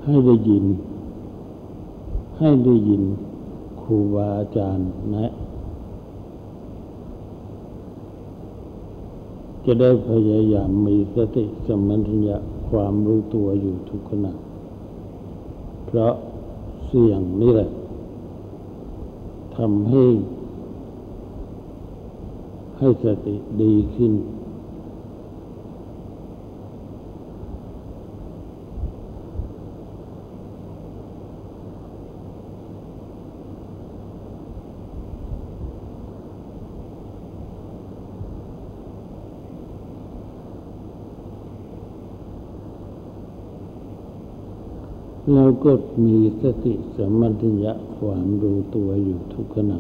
ให้ได้ยิน ให้ได้ยินครูบาอาจารย์นะ จะได้พยายามมีสติสมัญญะความรู้ตัวอยู่ทุกขณะ เพราะเสียงนี่แหละทำให้ให้สติดีขึ้น เราก็มีสติสมัญญะความรู้ตัวอยู่ทุกขณะ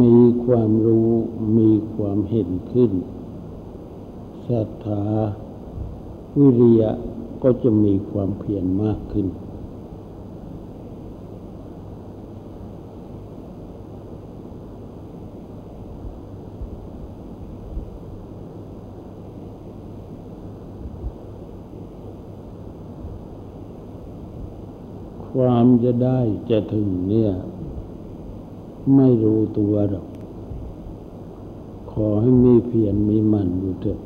มีความรู้มีความเห็นขึ้นศรัทธาวิริยะก็จะมีความเพียรมากขึ้น ความจะได้จะถึงเนี่ย ไม่รู้ตัวหรอก ขอให้มีเพียรมีมันอยู่เถอะ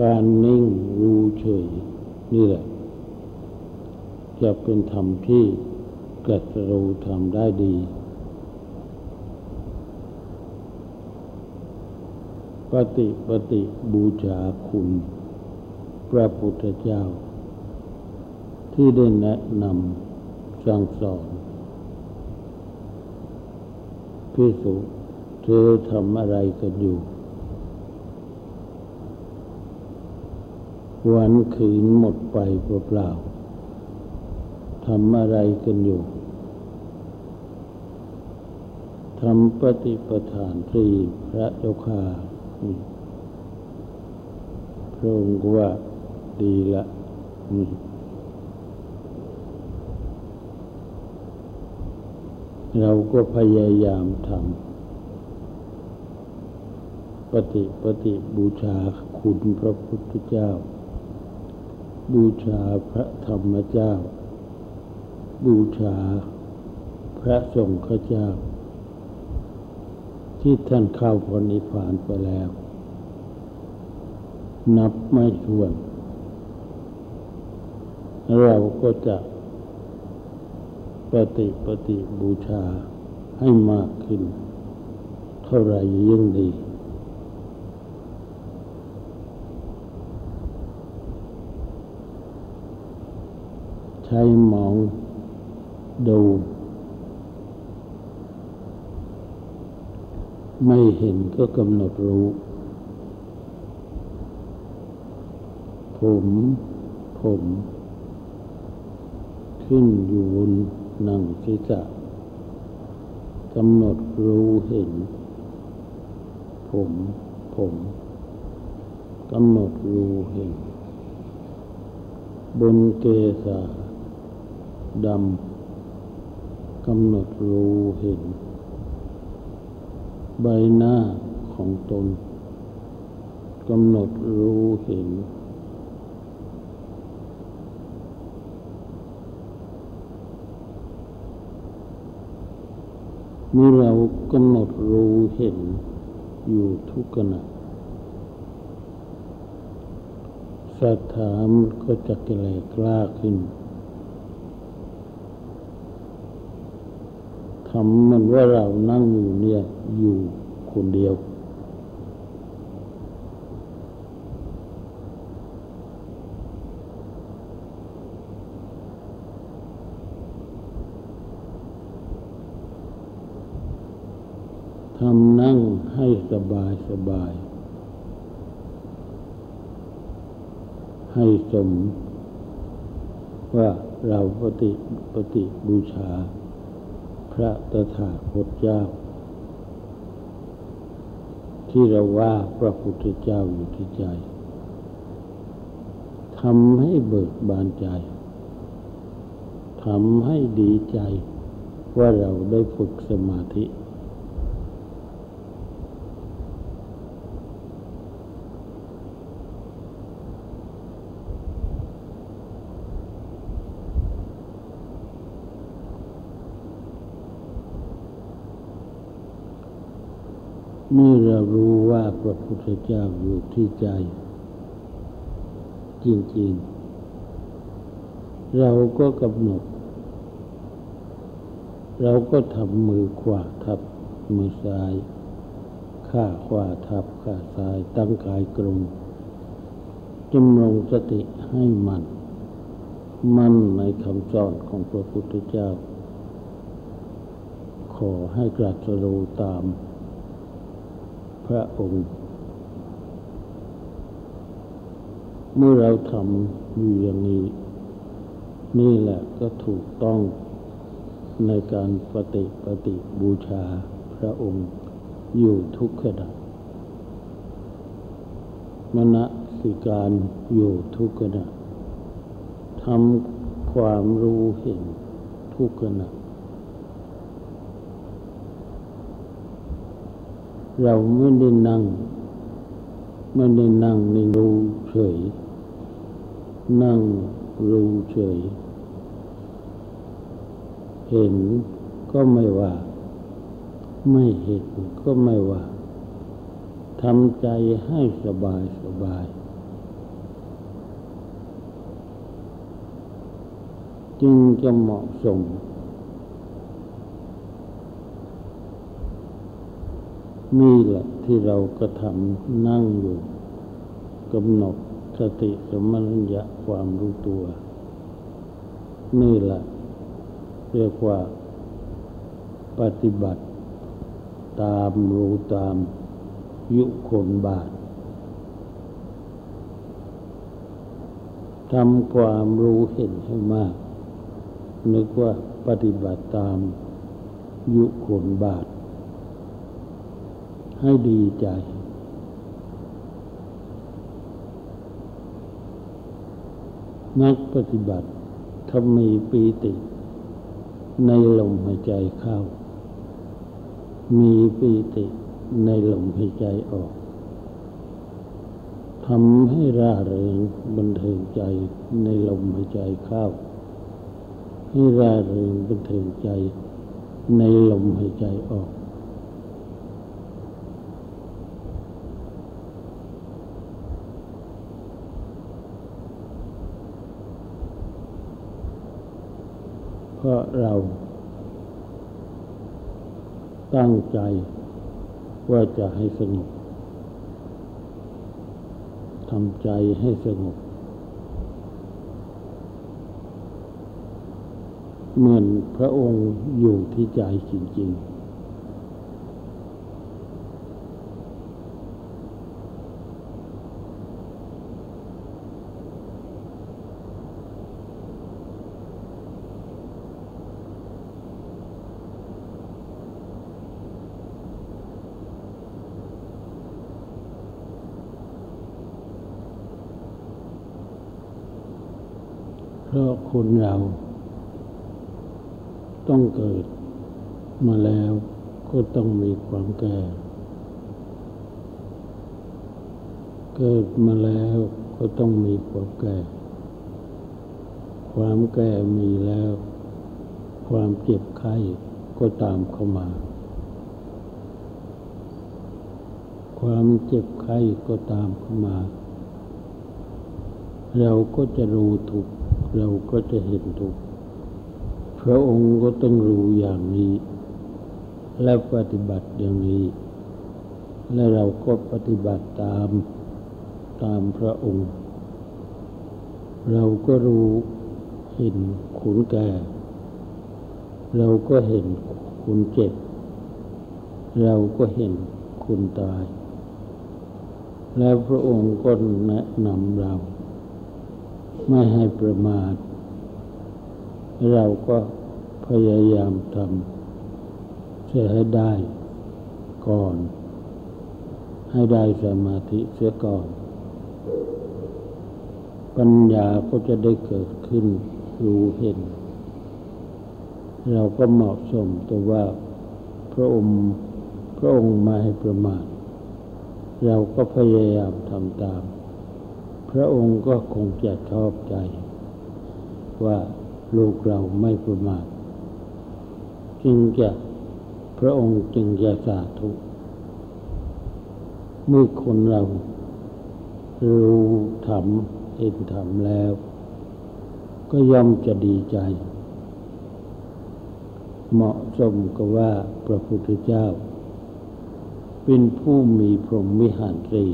การนิ่งรู้เฉย นี่แหละ จะเป็นธรรมที่กระรู้ทำได้ดี ปฏิปฏิบูชาคุณ พระพุทธเจ้า ที่ได้แนะนำสั่งสอนพิสุเธอทำอะไรกันอยู่วันคืนหมดไปเปล่าทำอะไรกันอยู่ทำปฏิปทานสี่พระเจ้าค่าพระองค์ว่า ดีละเราก็พยายามทำปฏิปฏิบูชาคุณพระพุทธเจ้า บูชาพระธรรมเจ้า บูชาพระสงฆ์เจ้า ที่ท่านเข้าพรนิพพานไปแล้ว นับไม่ถ้วน เราก็จะปฏิปฏิบูชาให้มากขึ้น เท่าไรยิ่งดี ใช้มองดูไม่เห็นก็กำหนดรู้ ผม ผม ขึ้นอยู่บนนังศีรษะกำหนดรู้เห็น ผมผมกำหนดรู้เห็น บนเกศาดำกำหนดรู้เห็น ใบหน้าของตนกำหนดรู้เห็น มื่อเรากำหนดรู้เห็นอยู่ทุกขณะศรัทธามก็จะแก่กล้าขึ้นทำมันว่าเรานั่งอยู่เนี่ยอยู่คนเดียวทำ นั่งให้สบายสบาย ให้สม ว่าเราปฏิปฏิบูชา พระตถาคตเจ้า ที่เราว่าพระพุทธเจ้าอยู่ที่ใจทำให้เบิกบานใจทำให้ดีใจว่าเราได้ฝึกสมาธิ เมื่อเรารู้ว่าพระพุทธเจ้าอยู่ที่ใจ จริงๆ เราก็กำหนด เราก็ทำมือขวาทับมือซ้ายข้าขวาทับข้าซ้ายตั้งกายกลมจำลงสติให้มัน มั่นในคำสอนของพระพุทธเจ้า ขอให้กรัสรู้ตาม พระองค์ เมื่อเราทำอยู่อย่างนี้ นี่แหละก็ถูกต้องในการปฏิปฏิบูชาพระองค์อยู่ทุกขณะมณสิการอยู่ทุกขณะทำความรู้เห็นทุกขณะ เราไม่ได้นั่ง ไม่ได้นั่งในรูเฉย นั่งรูเฉย เห็นก็ไม่ว่า ไม่เห็นก็ไม่ว่าทำใจให้สบายสบาย จึงจะเหมาะสม นี่แหละที่เราก็ทำนั่งอยู่กำหนดสติสมัญญะความรู้ตัว นี่แหละเรียกว่า ปฏิบัติ ตามรู้ตามยุคนบาททำความรู้เห็นให้มาก นึกว่าปฏิบัติตามยุคนบาท ให้ดีใจ นักปฏิบัติถ้ามีปีติ ในลมหายใจเข้า มีปีติในลมหายใจออกทำให้ร่าเริงบันเทิงใจในลมหายใจเข้า ให้ร่าเริงบันเทิงใจในลมหายใจออกพ ราะเรา ตั้งใจว่าจะให้สงบทำใจให้สงบ เหมือนพระองค์อยู่ที่ใจจริง ๆพราะ คนเรา ต้องเกิดมาแล้วก็ต้องมีความแก่ เกิดมาแล้วก็ต้องมีความแก่ ความแก่มีแล้ว ความเจ็บไข้ก็ตามเข้ามา ความเจ็บไข้ก็ตามเข้ามา เราก็จะรู้ถูก เราก็จะเห็นทุกพระองค์ก็ต้องรู้อย่างนี้ และปฏิบัติอย่างนี้ และเราก็ปฏิบัติตามตามพระองค์ เราก็รู้เห็นขุนแก่ เราก็เห็นคุณเจ็บ เราก็เห็นคุณตาย แล้วพระองค์ก็แนะนำเรา ไม่ให้ประมาท เราก็พยายามทำเสียให้ได้ก่อน ให้ได้สมาธิเสียก่อน ปัญญาก็จะได้เกิดขึ้นรู้เห็น เราก็เหมาะสมตัวว่าพระองค์พระองค์มาให้ประมาท เราก็พยายามทำตาม พระองค์ก็คงจะชอบใจ ว่าลูกเราไม่ประมาทจึงจะพระองค์จึงจะสาธุเมื่อคนเรารู้ธรรมเห็นธรรมแล้ว ก็ย่อมจะดีใจ เหมาะสมกับว่าพระพุทธเจ้า เป็นผู้มีพรหมวิหารตรี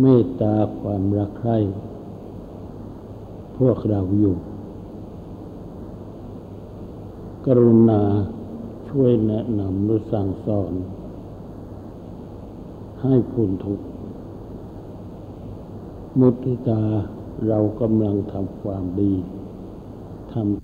เมตตาความรักใคร่พวกเราอยู่ กรุณาช่วยแนะนำหรือสั่งสอน ให้พ้นทุกมุทิตาเรากำลังทำความดีทำ